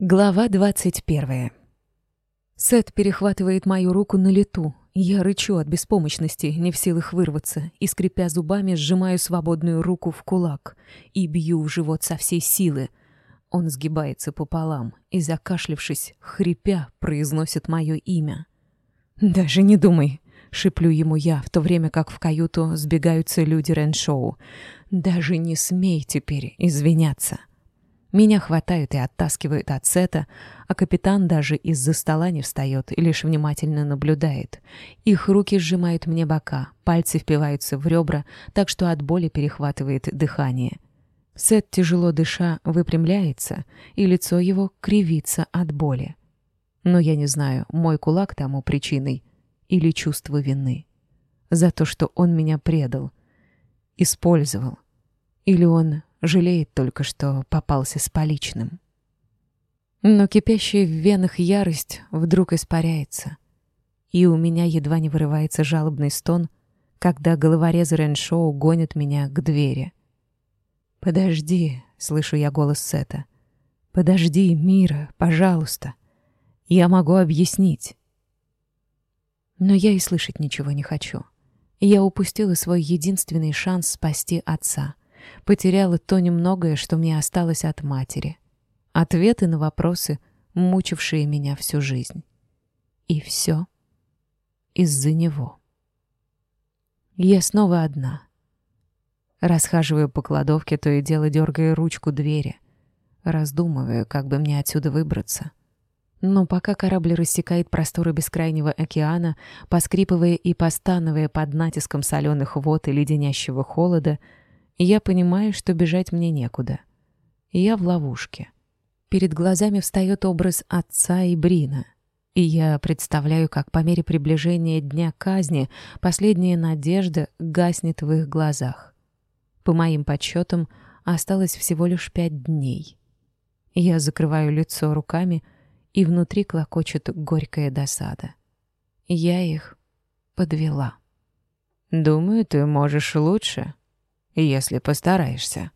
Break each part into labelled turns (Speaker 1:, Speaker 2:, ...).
Speaker 1: Глава 21. Сет перехватывает мою руку на лету. Я рычу от беспомощности, не в силах вырваться, и, скрипя зубами, сжимаю свободную руку в кулак и бью в живот со всей силы. Он сгибается пополам и, закашлившись, хрипя, произносит мое имя. «Даже не думай!» — шиплю ему я, в то время как в каюту сбегаются люди Реншоу. «Даже не смей теперь извиняться!» Меня хватают и оттаскивают от сета, а капитан даже из-за стола не встает и лишь внимательно наблюдает. Их руки сжимают мне бока, пальцы впиваются в ребра, так что от боли перехватывает дыхание. Сет, тяжело дыша, выпрямляется, и лицо его кривится от боли. Но я не знаю, мой кулак тому причиной или чувство вины. За то, что он меня предал, использовал. Или он жалеет только, что попался с поличным. Но кипящая в венах ярость вдруг испаряется, и у меня едва не вырывается жалобный стон, когда головорез Реншоу гонит меня к двери. «Подожди», — слышу я голос Сета, — «подожди, Мира, пожалуйста, я могу объяснить». Но я и слышать ничего не хочу. Я упустила свой единственный шанс спасти отца потеряла то немногое, что мне осталось от матери. Ответы на вопросы, мучившие меня всю жизнь. И все из-за него. Я снова одна. Расхаживаю по кладовке, то и дело дергая ручку двери. Раздумываю, как бы мне отсюда выбраться. Но пока корабль рассекает просторы бескрайнего океана, поскрипывая и постановая под натиском соленых вод и леденящего холода, я понимаю, что бежать мне некуда. Я в ловушке. Перед глазами встает образ отца и Брина. И я представляю, как по мере приближения дня казни последняя надежда гаснет в их глазах. По моим подсчетам, осталось всего лишь пять дней. Я закрываю лицо руками, и внутри клокочет горькая досада. Я их подвела. «Думаю, ты можешь лучше», если постараешься».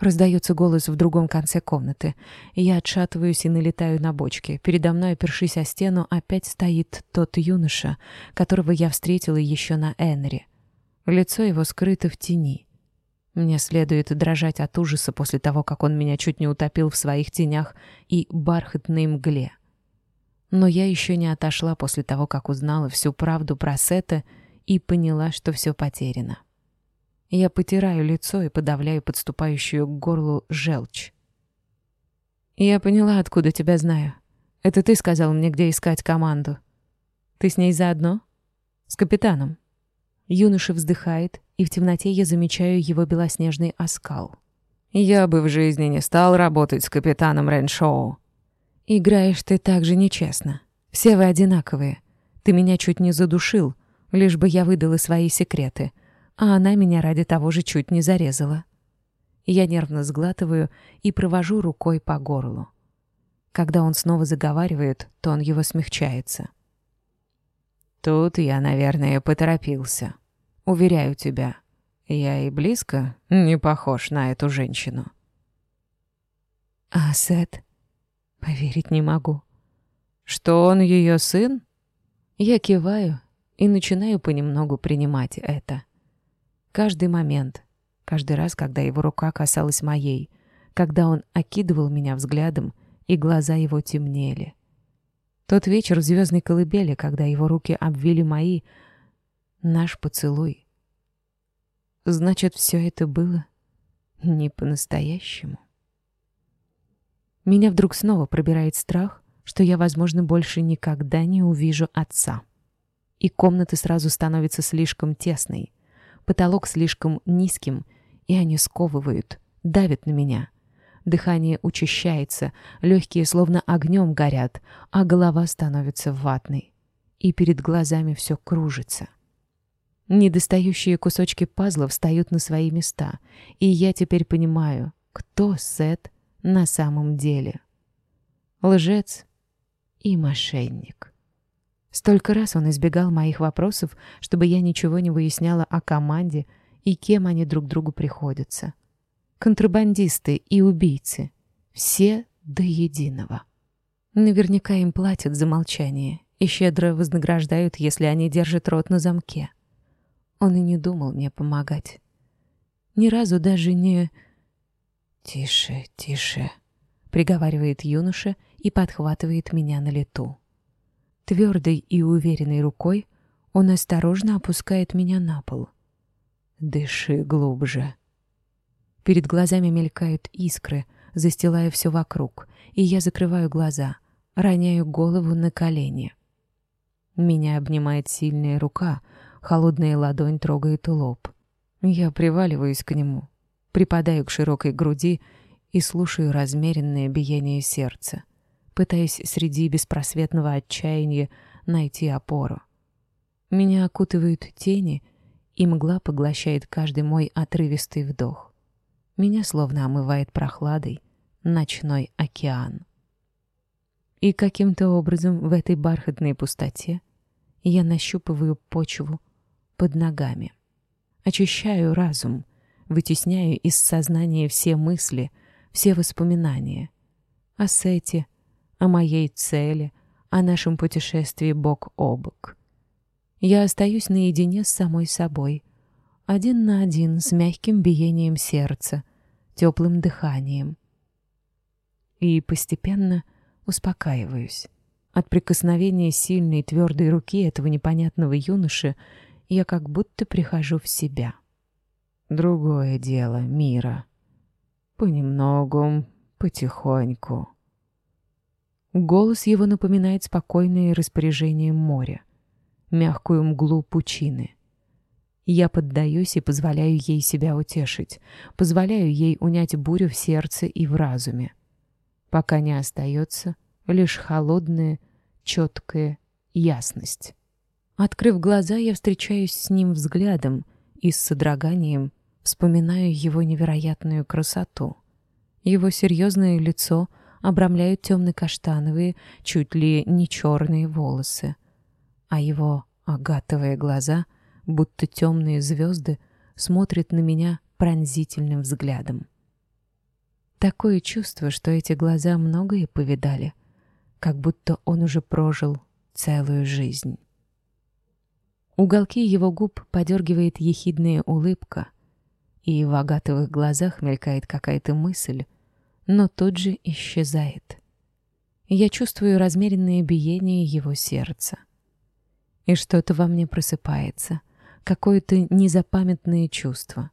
Speaker 1: Раздается голос в другом конце комнаты. Я отшатываюсь и налетаю на бочки. Передо мной, опершись о стену, опять стоит тот юноша, которого я встретила еще на Энри. Лицо его скрыто в тени. Мне следует дрожать от ужаса после того, как он меня чуть не утопил в своих тенях и бархатной мгле. Но я еще не отошла после того, как узнала всю правду про Сета и поняла, что все потеряно. Я потираю лицо и подавляю подступающую к горлу желчь. «Я поняла, откуда тебя знаю. Это ты сказал мне, где искать команду. Ты с ней заодно? С капитаном?» Юноша вздыхает, и в темноте я замечаю его белоснежный оскал. «Я бы в жизни не стал работать с капитаном Реншоу». «Играешь ты так же нечестно. Все вы одинаковые. Ты меня чуть не задушил, лишь бы я выдала свои секреты» а она меня ради того же чуть не зарезала. Я нервно сглатываю и провожу рукой по горлу. Когда он снова заговаривает, то он его смягчается. Тут я, наверное, поторопился. Уверяю тебя, я и близко не похож на эту женщину. А Сет? Поверить не могу. Что он ее сын? Я киваю и начинаю понемногу принимать это. — каждый момент, каждый раз, когда его рука касалась моей, когда он окидывал меня взглядом, и глаза его темнели. Тот вечер в звездной колыбели, когда его руки обвили мои, наш поцелуй. Значит, все это было не по-настоящему. Меня вдруг снова пробирает страх, что я, возможно, больше никогда не увижу отца. И комната сразу становится слишком тесной — потолок слишком низким, и они сковывают, давят на меня. Дыхание учащается, легкие словно огнем горят, а голова становится ватной. И перед глазами все кружится. Недостающие кусочки пазла встают на свои места, и я теперь понимаю, кто Сет на самом деле. Лжец и мошенник. Столько раз он избегал моих вопросов, чтобы я ничего не выясняла о команде и кем они друг другу приходятся. Контрабандисты и убийцы. Все до единого. Наверняка им платят за молчание и щедро вознаграждают, если они держат рот на замке. Он и не думал мне помогать. Ни разу даже не... «Тише, тише», — приговаривает юноша и подхватывает меня на лету. Твердой и уверенной рукой он осторожно опускает меня на пол. «Дыши глубже». Перед глазами мелькают искры, застилая все вокруг, и я закрываю глаза, роняю голову на колени. Меня обнимает сильная рука, холодная ладонь трогает лоб. Я приваливаюсь к нему, припадаю к широкой груди и слушаю размеренное биение сердца, пытаясь среди беспросветного отчаяния найти опору. Меня окутывают тени, и мгла поглощает каждый мой отрывистый вдох. Меня словно омывает прохладой ночной океан. И каким-то образом в этой бархатной пустоте я нащупываю почву под ногами. Очищаю разум, вытесняю из сознания все мысли, все воспоминания о Сете, о моей цели, о нашем путешествии бок о бок. Я остаюсь наедине с самой собой, один на один с мягким биением сердца, теплым дыханием. И постепенно успокаиваюсь. От прикосновения сильной твердой руки этого непонятного юноши я как будто прихожу в себя. Другое дело мира. Понемногу, потихоньку. Голос его напоминает спокойное распоряжение моря, мягкую мглу пучины. Я поддаюсь и позволяю ей себя утешить, позволяю ей унять бурю в сердце и в разуме пока не остается лишь холодная, четкая ясность. Открыв глаза, я встречаюсь с ним взглядом и с содроганием вспоминаю его невероятную красоту. Его серьезное лицо обрамляют темно-каштановые, чуть ли не черные волосы, а его агатовые глаза, будто темные звезды, смотрят на меня пронзительным взглядом. Такое чувство, что эти глаза многое повидали, как будто он уже прожил целую жизнь. Уголки его губ подергивает ехидная улыбка, и в агатовых глазах мелькает какая-то мысль, но тут же исчезает. Я чувствую размеренное биение его сердца. И что-то во мне просыпается, какое-то незапамятное чувство,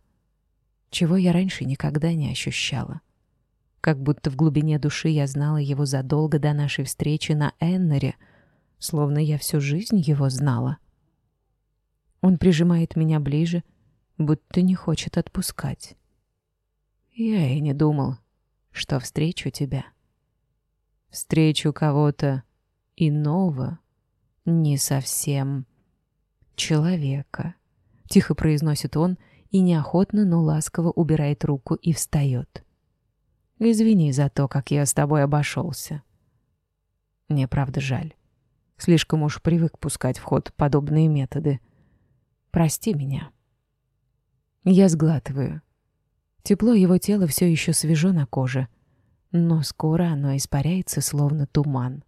Speaker 1: чего я раньше никогда не ощущала. Как будто в глубине души я знала его задолго до нашей встречи на Эннере, словно я всю жизнь его знала. Он прижимает меня ближе, будто не хочет отпускать. Я и не думал, что встречу тебя. Встречу кого-то иного, не совсем человека, тихо произносит он и неохотно, но ласково убирает руку и встает. Извини за то, как я с тобой обошелся. Мне правда жаль. Слишком уж привык пускать в ход подобные методы. Прости меня. Я сглатываю. Тепло его тела все еще свежо на коже, но скоро оно испаряется, словно туман.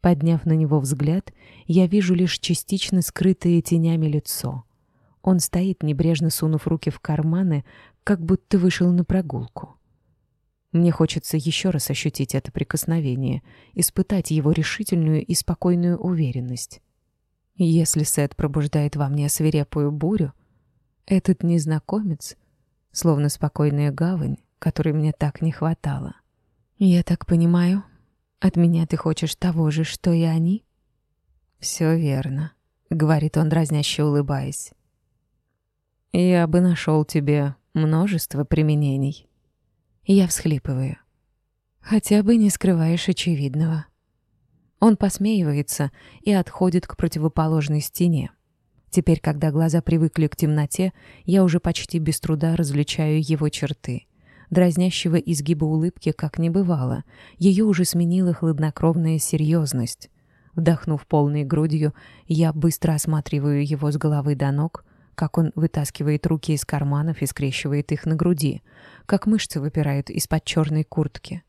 Speaker 1: Подняв на него взгляд, я вижу лишь частично скрытое тенями лицо. Он стоит, небрежно сунув руки в карманы, как будто вышел на прогулку. Мне хочется еще раз ощутить это прикосновение, испытать его решительную и спокойную уверенность. Если Сет пробуждает во мне свирепую бурю, этот незнакомец — словно спокойная гавань, которой мне так не хватало. «Я так понимаю, от меня ты хочешь того же, что и они?» «Все верно», — говорит он, дразняще улыбаясь. «Я бы нашел тебе множество применений». Я всхлипываю. «Хотя бы не скрываешь очевидного». Он посмеивается и отходит к противоположной стене. Теперь, когда глаза привыкли к темноте, я уже почти без труда различаю его черты. Дразнящего изгиба улыбки как не бывало, ее уже сменила хладнокровная серьезность. Вдохнув полной грудью, я быстро осматриваю его с головы до ног, как он вытаскивает руки из карманов и скрещивает их на груди, как мышцы выпирают из-под черной куртки.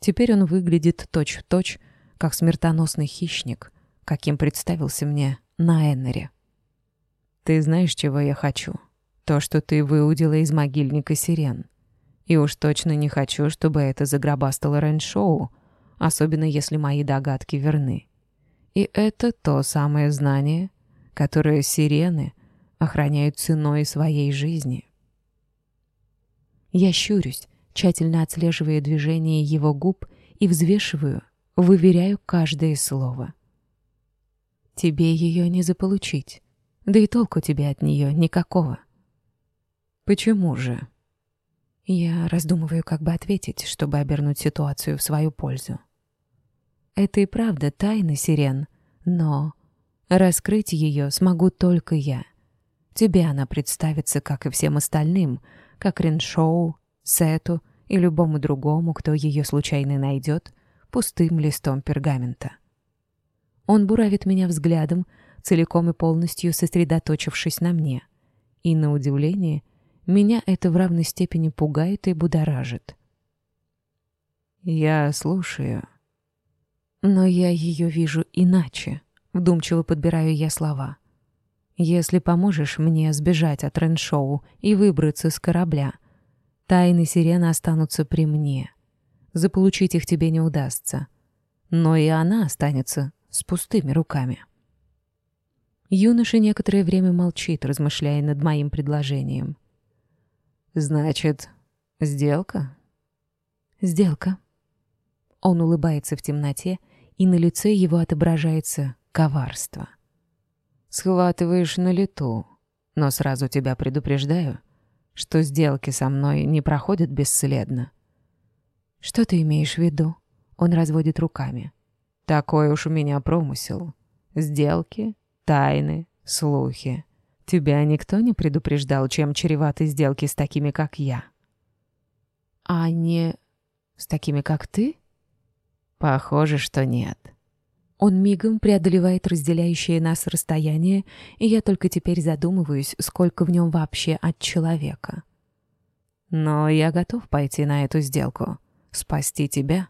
Speaker 1: Теперь он выглядит точь-в-точь, -точь, как смертоносный хищник, каким представился мне на Эннере. Ты знаешь, чего я хочу? То, что ты выудила из могильника сирен. И уж точно не хочу, чтобы это загробастало Рэншоу, особенно если мои догадки верны. И это то самое знание, которое сирены охраняют ценой своей жизни. Я щурюсь, тщательно отслеживая движение его губ и взвешиваю, выверяю каждое слово. Тебе ее не заполучить. Да и толку тебе от нее никакого. Почему же? Я раздумываю, как бы ответить, чтобы обернуть ситуацию в свою пользу. Это и правда тайна, Сирен, но раскрыть ее смогу только я. Тебе она представится, как и всем остальным, как Реншоу, Сету и любому другому, кто ее случайно найдет, пустым листом пергамента. Он буравит меня взглядом, целиком и полностью сосредоточившись на мне. И, на удивление, меня это в равной степени пугает и будоражит. «Я слушаю». «Но я ее вижу иначе», — вдумчиво подбираю я слова. «Если поможешь мне сбежать от Реншоу и выбраться с корабля, тайны сирены останутся при мне. Заполучить их тебе не удастся. Но и она останется с пустыми руками». Юноша некоторое время молчит, размышляя над моим предложением. «Значит, сделка?» «Сделка». Он улыбается в темноте, и на лице его отображается коварство. «Схватываешь на лету, но сразу тебя предупреждаю, что сделки со мной не проходят бесследно». «Что ты имеешь в виду?» Он разводит руками. «Такой уж у меня промысел. Сделки тайны, слухи. Тебя никто не предупреждал, чем чреваты сделки с такими, как я. А не с такими, как ты? Похоже, что нет. Он мигом преодолевает разделяющее нас расстояние, и я только теперь задумываюсь, сколько в нем вообще от человека. Но я готов пойти на эту сделку. Спасти тебя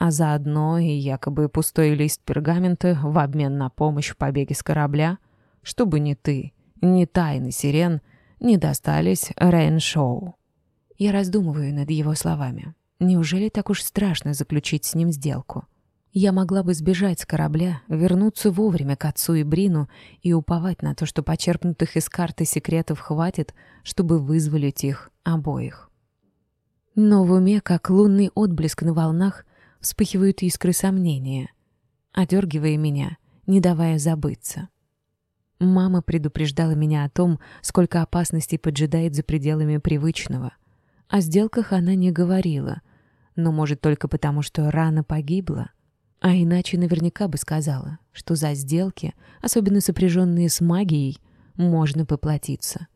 Speaker 1: а заодно и якобы пустой лист пергамента в обмен на помощь в побеге с корабля, чтобы ни ты, ни тайны сирен не достались Рейншоу. Я раздумываю над его словами. Неужели так уж страшно заключить с ним сделку? Я могла бы сбежать с корабля, вернуться вовремя к отцу и Брину и уповать на то, что почерпнутых из карты секретов хватит, чтобы вызволить их обоих. Но в уме, как лунный отблеск на волнах, вспыхивают искры сомнения. Одергивая меня, не давая забыться. Мама предупреждала меня о том, сколько опасностей поджидает за пределами привычного. О сделках она не говорила, но, может, только потому, что Рана погибла. А иначе наверняка бы сказала, что за сделки, особенно сопряженные с магией, можно поплатиться.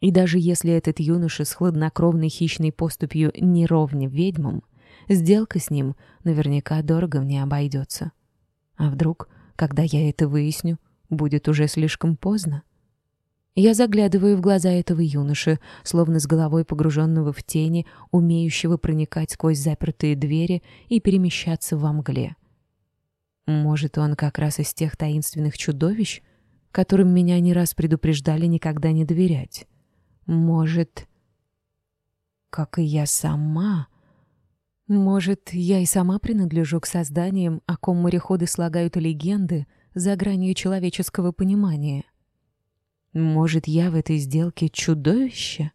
Speaker 1: И даже если этот юноша с хладнокровной хищной поступью не ровня ведьмам, Сделка с ним наверняка дорого мне обойдется. А вдруг, когда я это выясню, будет уже слишком поздно? Я заглядываю в глаза этого юноши, словно с головой погруженного в тени, умеющего проникать сквозь запертые двери и перемещаться во мгле. Может, он как раз из тех таинственных чудовищ, которым меня не раз предупреждали никогда не доверять. Может, как и я сама, Может, я и сама принадлежу к созданиям, о ком мореходы слагают легенды за гранью человеческого понимания. Может, я в этой сделке чудовище?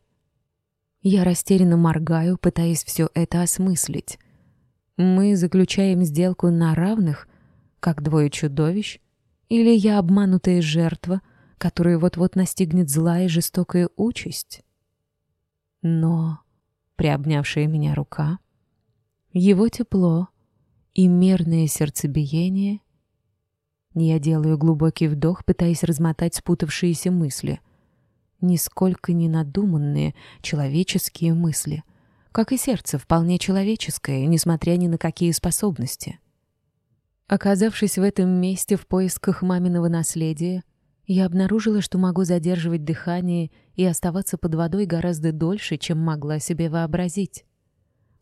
Speaker 1: Я растерянно моргаю, пытаясь все это осмыслить. Мы заключаем сделку на равных — как двое чудовищ? Или я обманутая жертва, которую вот-вот настигнет злая и жестокая участь? Но, приобнявшая меня рука, его тепло и мерное сердцебиение. Я делаю глубокий вдох, пытаясь размотать спутавшиеся мысли. Нисколько не надуманные человеческие мысли. Как и сердце, вполне человеческое, несмотря ни на какие способности. Оказавшись в этом месте в поисках маминого наследия, я обнаружила, что могу задерживать дыхание и оставаться под водой гораздо дольше, чем могла себе вообразить.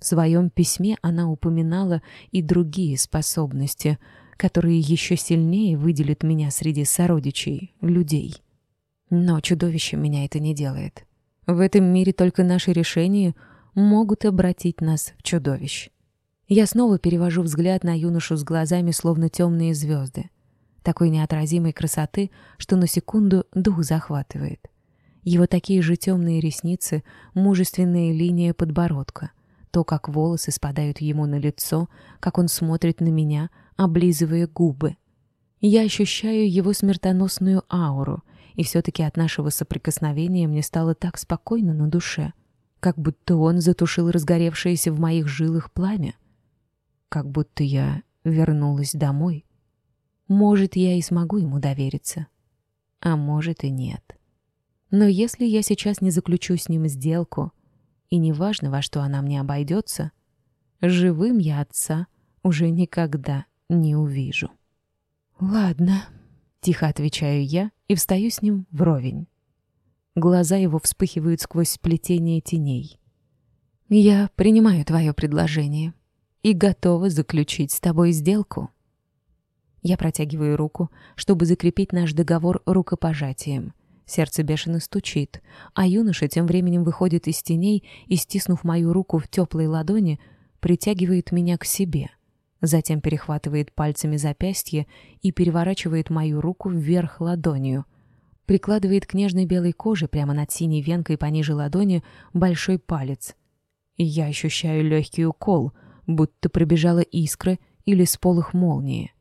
Speaker 1: В своем письме она упоминала и другие способности, которые еще сильнее выделят меня среди сородичей, людей. Но чудовище меня это не делает. В этом мире только наши решения могут обратить нас в чудовищ. Я снова перевожу взгляд на юношу с глазами, словно темные звезды. Такой неотразимой красоты, что на секунду дух захватывает. Его такие же темные ресницы, мужественные линия подбородка — то, как волосы спадают ему на лицо, как он смотрит на меня, облизывая губы. Я ощущаю его смертоносную ауру — и все-таки от нашего соприкосновения мне стало так спокойно на душе, как будто он затушил разгоревшееся в моих жилах пламя, как будто я вернулась домой. Может, я и смогу ему довериться, а может и нет. Но если и неважно, во что она мне обойдется, живым я отца уже никогда не увижу. «Ладно», — тихо отвечаю я и встаю с ним вровень. Глаза его вспыхивают сквозь сплетение теней. «Я принимаю твое предложение и готова заключить с тобой сделку». Я протягиваю руку, чтобы закрепить наш договор рукопожатием — Сердце бешено стучит, а юноша тем временем выходит из теней и, стиснув мою руку в теплой ладони, притягивает меня к себе — затем перехватывает пальцами запястье и переворачивает мою руку вверх ладонью. Прикладывает к нежной белой коже прямо над синей венкой пониже ладони большой палец. И я ощущаю легкий укол, будто пробежала искра или сполох молнии.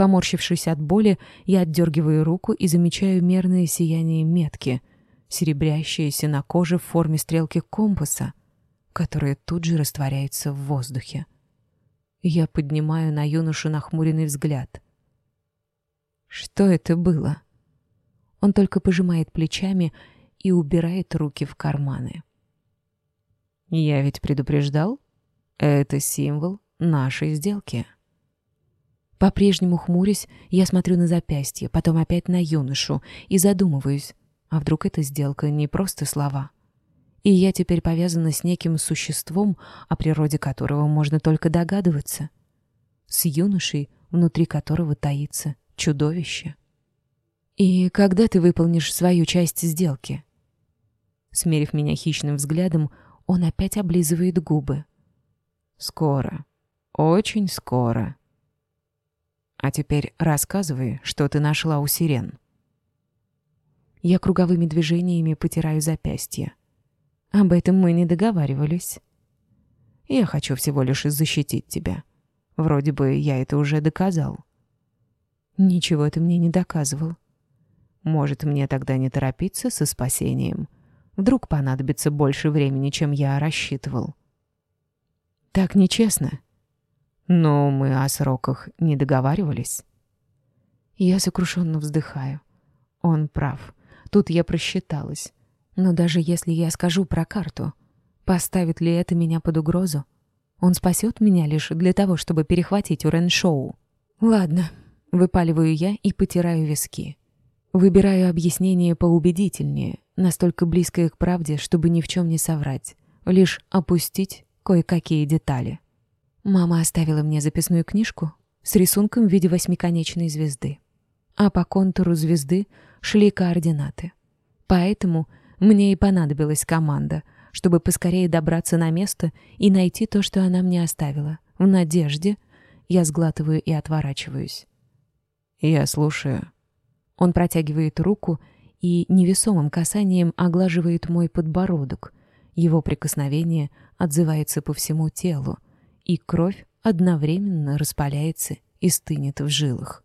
Speaker 1: Поморщившись от боли, я отдергиваю руку и замечаю мерное сияние метки, серебрящееся на коже в форме стрелки компаса, которая тут же растворяется в воздухе. Я поднимаю на юношу нахмуренный взгляд. «Что это было?» Он только пожимает плечами и убирает руки в карманы. «Я ведь предупреждал. Это символ нашей сделки». По-прежнему хмурясь, я смотрю на запястье, потом опять на юношу и задумываюсь, а вдруг эта сделка не просто слова — и я теперь повязана с неким существом, о природе которого можно только догадываться. С юношей, внутри которого таится чудовище. «И когда ты выполнишь свою часть сделки?» Смерив меня хищным взглядом, он опять облизывает губы. «Скоро. Очень скоро. А теперь рассказывай, что ты нашла у сирен». Я круговыми движениями потираю запястье. Об этом мы не договаривались. Я хочу всего лишь защитить тебя. Вроде бы я это уже доказал. Ничего ты мне не доказывал. Может, мне тогда не торопиться со спасением? Вдруг понадобится больше времени, чем я рассчитывал. Так нечестно. Но мы о сроках не договаривались. Я сокрушенно вздыхаю. Он прав. Тут я просчиталась. Но даже если я скажу про карту, поставит ли это меня под угрозу? Он спасет меня лишь для того, чтобы перехватить у Реншоу. Ладно, выпаливаю я и потираю виски. Выбираю объяснение поубедительнее, настолько близкое к правде, чтобы ни в чем не соврать, лишь опустить кое-какие детали. Мама оставила мне записную книжку с рисунком в виде восьмиконечной звезды. А по контуру звезды шли координаты. Поэтому мне и понадобилась команда, чтобы поскорее добраться на место и найти то, что она мне оставила. В надежде я сглатываю и отворачиваюсь. «Я слушаю». Он протягивает руку и невесомым касанием оглаживает мой подбородок. Его прикосновение отзывается по всему телу, и кровь одновременно распаляется и стынет в жилах.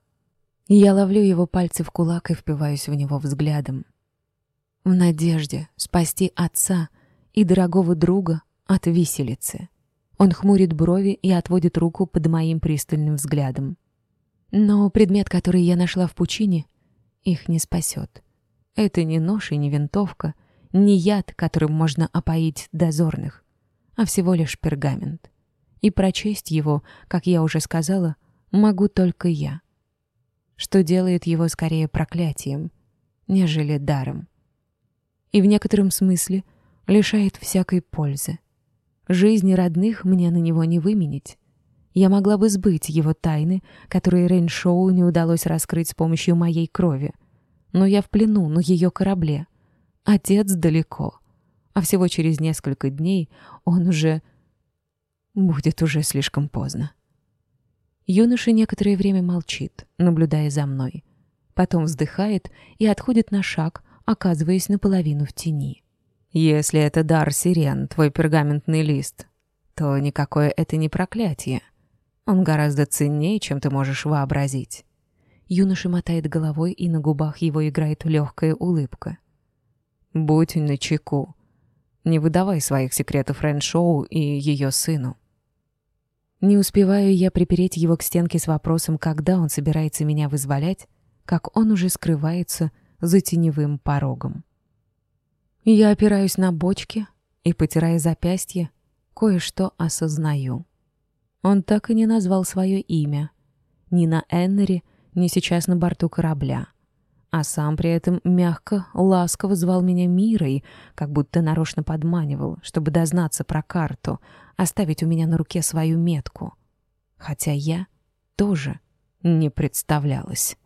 Speaker 1: Я ловлю его пальцы в кулак и впиваюсь в него взглядом. В надежде спасти отца и дорогого друга от виселицы. Он хмурит брови и отводит руку под моим пристальным взглядом. Но предмет, который я нашла в пучине, их не спасет. Это не нож и не винтовка, не яд, которым можно опоить дозорных, а всего лишь пергамент и прочесть его, как я уже сказала, могу только я, что делает его скорее проклятием, нежели даром. И в некотором смысле лишает всякой пользы. Жизни родных мне на него не выменить. Я могла бы сбыть его тайны, которые Рейншоу не удалось раскрыть с помощью моей крови. Но я в плену на ее корабле. Отец далеко. А всего через несколько дней он уже Будет уже слишком поздно. Юноша некоторое время молчит, наблюдая за мной. Потом вздыхает и отходит на шаг, оказываясь наполовину в тени. «Если это дар сирен, твой пергаментный лист, то никакое это не проклятие. Он гораздо ценнее, чем ты можешь вообразить». Юноша мотает головой, и на губах его играет легкая улыбка. «Будь начеку. Не выдавай своих секретов Рэншоу и ее сыну. Не успеваю я припереть его к стенке с вопросом, когда он собирается меня вызволять, как он уже скрывается за теневым порогом. Я опираюсь на бочки и, потирая запястье, кое-что осознаю. Он так и не назвал свое имя. Ни на Эннери, ни сейчас на борту корабля. А сам при этом мягко, ласково звал меня Мирой, как будто нарочно подманивал, чтобы дознаться про карту, оставить у меня на руке свою метку. Хотя я тоже не представлялась.